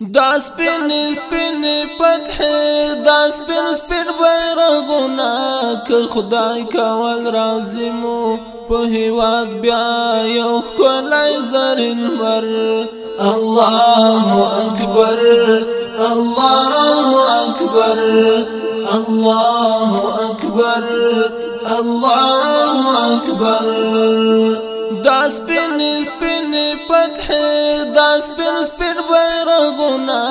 داس سپین سپین پتح دا سپین سپین بیرغونا که خدای کول رازمو په هیواد بیا یو کولای زرین مر الله اکبر الله اکبر الله اکبر الله اکبر, الله أكبر دا سپین سپین فتح دا سپین سپین بیرغونه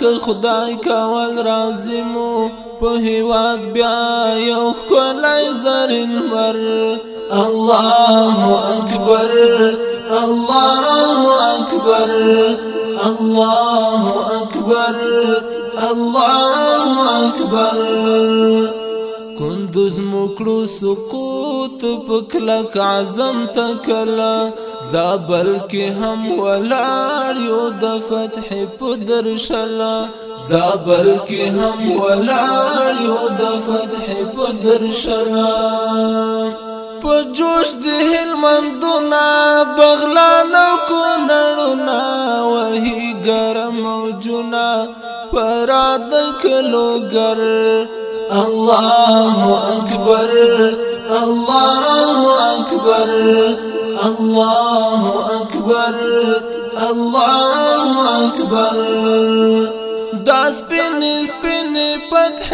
که خدای کول راضی مو په هیواد بیا یو زرین الله اکبر الله اکبر الله اکبر الله اکبر کندوز مکړو سکوت تو پکلک عزم تکلا زابل کی هم ولار یو د فتح پدر شلا زابل کی هم ولار یو د فتح پدر شلا په ده المندونا بغلانا بغلان وهي ګرم موجونه پراد کلوګر الله اکبر الله أكبر الله أكبر الله أكبر دا سپین سپین فتح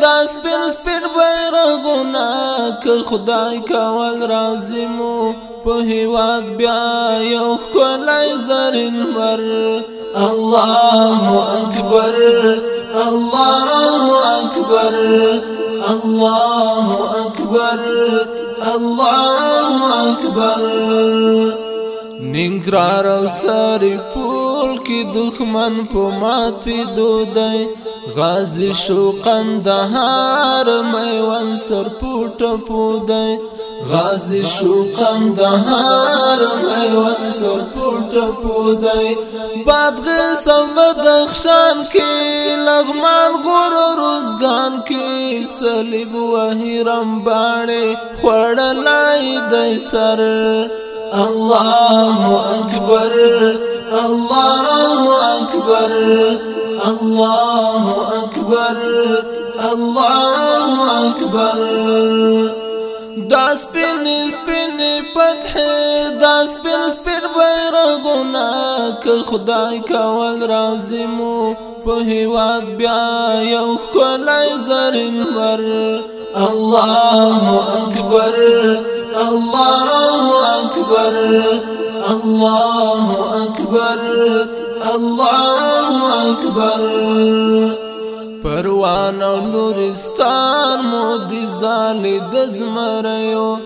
دا سپین سپین بیرغونه که خدای کول رازمو په هیواد بیا یو کولای زرین مر الله اکبر الله اکبر الله أكبر الله أكبر ننګرهار او ساری پول کې دښمن په ماتې دودای غازی شو قندهار میوان سر پوټ پودای غازی شو قندهار میوان سر پوټ پودای باد غسم بدخشان کې لغمان غور روزګان کې صلیب وهرم باندې خړلای د سر الله اکبر الله اکبر الله اکبر الله اکبر دا سپین سپین فتح دا سپین سپین بیرغونه که خدای کول رازمو په هیواد بیا یو کولای زرین ور الله اکبر الله اکبر الله اکبر الله اکبر پروان او نورستان مو دي زال د زمريو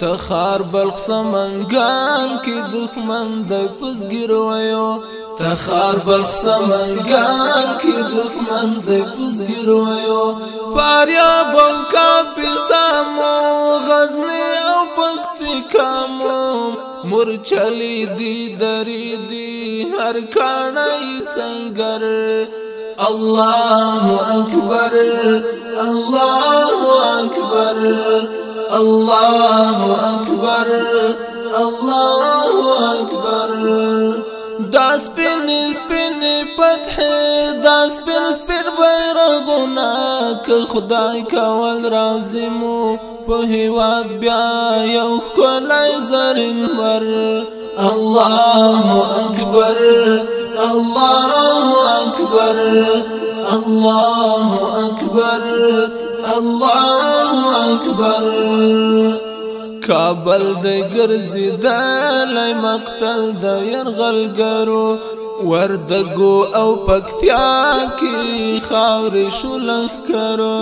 تخار بلخ سمنګان کې دښمن د پزګرويو تخار بلخ سمنګان کې دښمن د پزګرويو فاریاب او کا پسامو غزنی او پکتیکا مو مر چلی دی دری دی ہر سنگر اللہ اکبر اللہ اکبر اللہ اکبر اللہ اکبر پن الہ اکبرس پنس پھر پن بیرہ گناہ که خدای کول راضی مو په هیواد بیا یو کولای زرین مر الله اکبر الله اکبر الله اکبر الله اکبر کابل د ګرځیدل مقتل د يرغل ګرو وردګو او پکتیا کې خاور شلخ کرو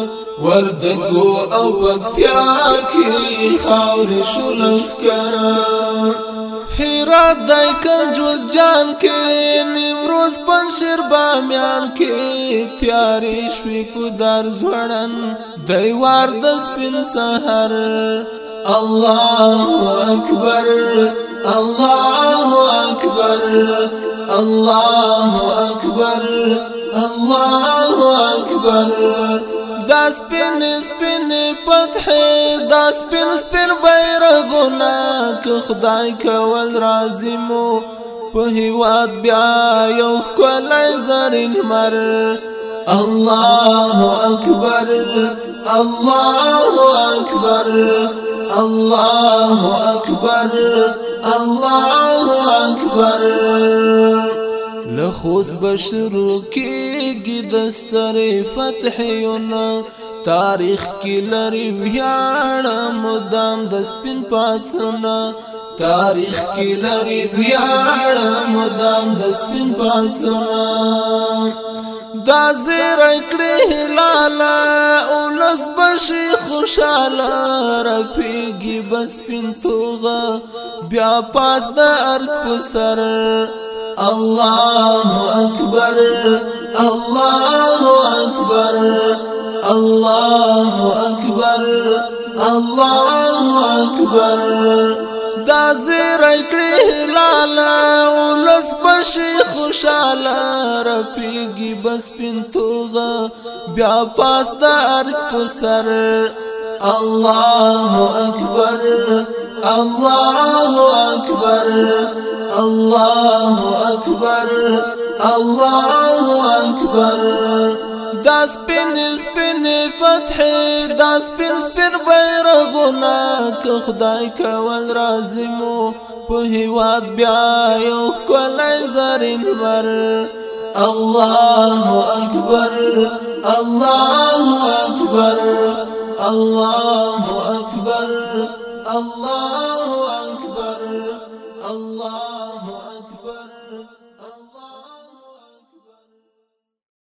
وردګو او پکتیا کې خاور شلخ کرو هرات دای کنجوز جان کې نیمروز پنځیر بامیان کې تیارې شوې په دار ځوړن دیوار د سپین سحر الله اکبر الله أكبر الله أكبر الله أكبر دا سپین سپین فتح دا سپین سپین بیرغونه که خدای کول راضی مو په هیواد بیا یو کولای زرین مر الله أكبر الله أكبر الله أكبر الله أكبر خبر لخوس بشرو کېږي د سترې فتح یونه تاریخ کې لري ویاړه مدام د سپین پاڅنه تاریخ کې لري ویاړه مدام د سپین پاڅنه دا زیر کړی هلالا اولس بشي خوشاله رفیږي بس پینتوغه بیا پاس د ارپ سر الله اکبر الله اکبر الله اکبر الله اکبر دا زیر کړی شي خوشاله رپیږي بس پینتوغه بیا پاس د ارک په سر الله اکبر الله اکبر الله اکبر الله اکبر دا سپین سپین فتح دا سپین سپین بیرغونه که خدای کول رازمو په هیواد بیا یو کولای زرین ور الله اکبر الله اکبر الله